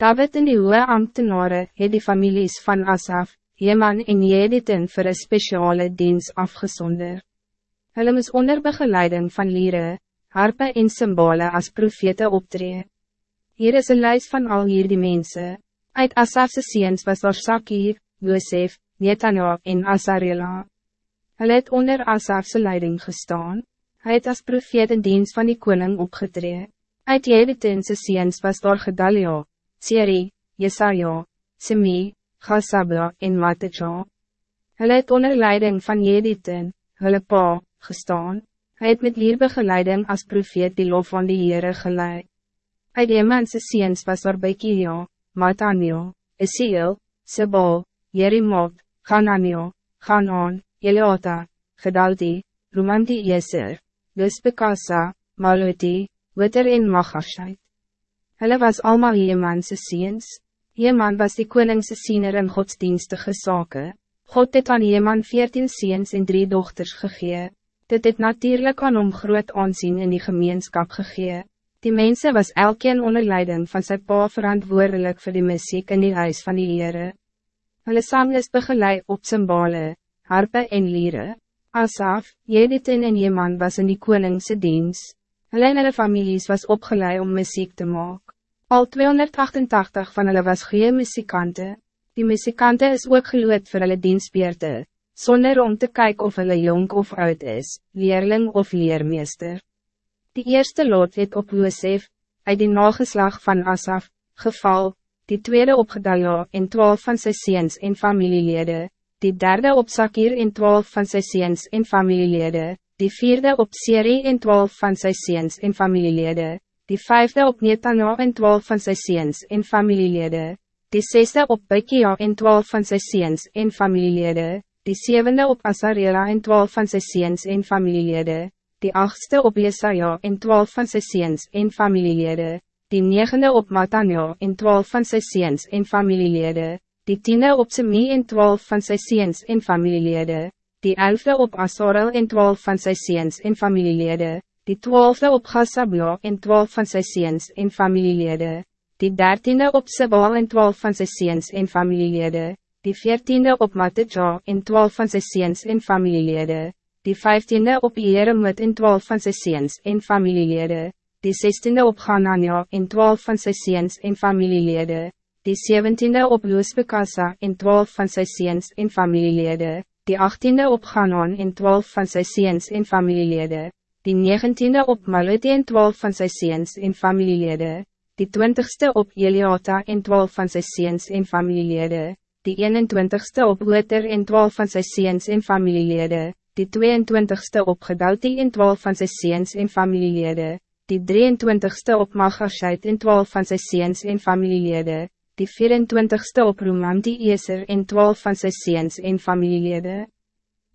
David en die hoge ambtenaren het die families van Asaf, Jeman en Jediten voor een speciale dienst afgezonder. Hulle moes onder begeleiding van lieren, harpe en symbole als profete optree. Hier is een lijst van al hier die mensen. Uit Asafse seens was daar Sakir, Josef, Netanja en Asarela. Hulle het onder Asafse leiding gestaan. Hij het als profeet in dienst van die koning opgetree. Uit Jeditense seens was daar Gedalia, Siri, Jesaja, Semi, Gasabla en Matteja. Hulle het onder leiding van Jediten, hulle pa, gestaan. Hij het met leerbegeleiding als profeet die lof van die Heere geleid. Uit die mense seens was daar Bekia, Matanio, Esiel, Sebal, Jerimot, Gananio, Ganon, Eliota, Gedaldi, Romanti Jeser, Luspekasa, Maluti, Witter en Magashait. Hulle was allemaal Jemanse seens. Jeman was die koningse siener in godsdienstige zaken. God het aan Jeman veertien seens en drie dochters gegee. Dit het natuurlijk aan hom groot aanzien in die gemeenschap gegee. Die mensen was elkeen onder leiding van zijn pa verantwoordelijk voor die muziek in die huis van die Heere. Hulle sang is begeleid op symbole, harpe en lieren. Asaf, Jediten en Jeman was in die koningse dienst. Hulle en hulle families was opgeleid om muziek te maken. Al 288 van hulle was goeie muzikante. Die muzikante is ook geloot vir hulle dienstbeerte, zonder om te kijken of hulle jong of oud is, leerling of leermeester. Die eerste lot het op Josef, uit die nageslag van Asaf, geval, die tweede op Gedalia en twaalf van sy seens en familielede, die derde op Sakir en twaalf van sy seens en familielede, die vierde op Seri en twaalf van sy seens en familielede, die vijfde op Netanya en twaalf van sy seens en familielede, die zesde op Bekia en twaalf van sy seens en familielede, die zevende op Asarela en twaalf van sy seens en familielede, die achtste op Jesaja en twaalf van sy seens en familielede, die negende op Matanja en twaalf van sy seens en familielede, die tiende op Semi en twaalf van sy seens en familielede, die elfde op Asorel en twaalf van sy seens en familielede, die twaalfde op Gassabla en twaalf van sy seens en familielede, die dertiende op Sebal en twaalf van sy seens en familielede, die veertiende op Matteja en twaalf van sy seens en familielede, die vijftiende op Jeremut en twaalf van sy seens en familielede, die zestiende op Ganania en twaalf van sy seens en familielede, die 17e op Loosbekassa en 12 van sy seens en familielede, die 18e op Ganon en 12 van sy seens en familielede, die 19e op Maluti en 12 van sy seens en familielede, die 20ste op Eliota en 12 van sy seens en familielede, die 21ste op Loter en 12 van sy seens en familielede, die 22ste op Gedalti en 12 van sy seens en familielede, die 23ste op Magashait en 12 van sy seens en familielede, die 24ste op Roman die Eser en 12 van sy seens en familielede.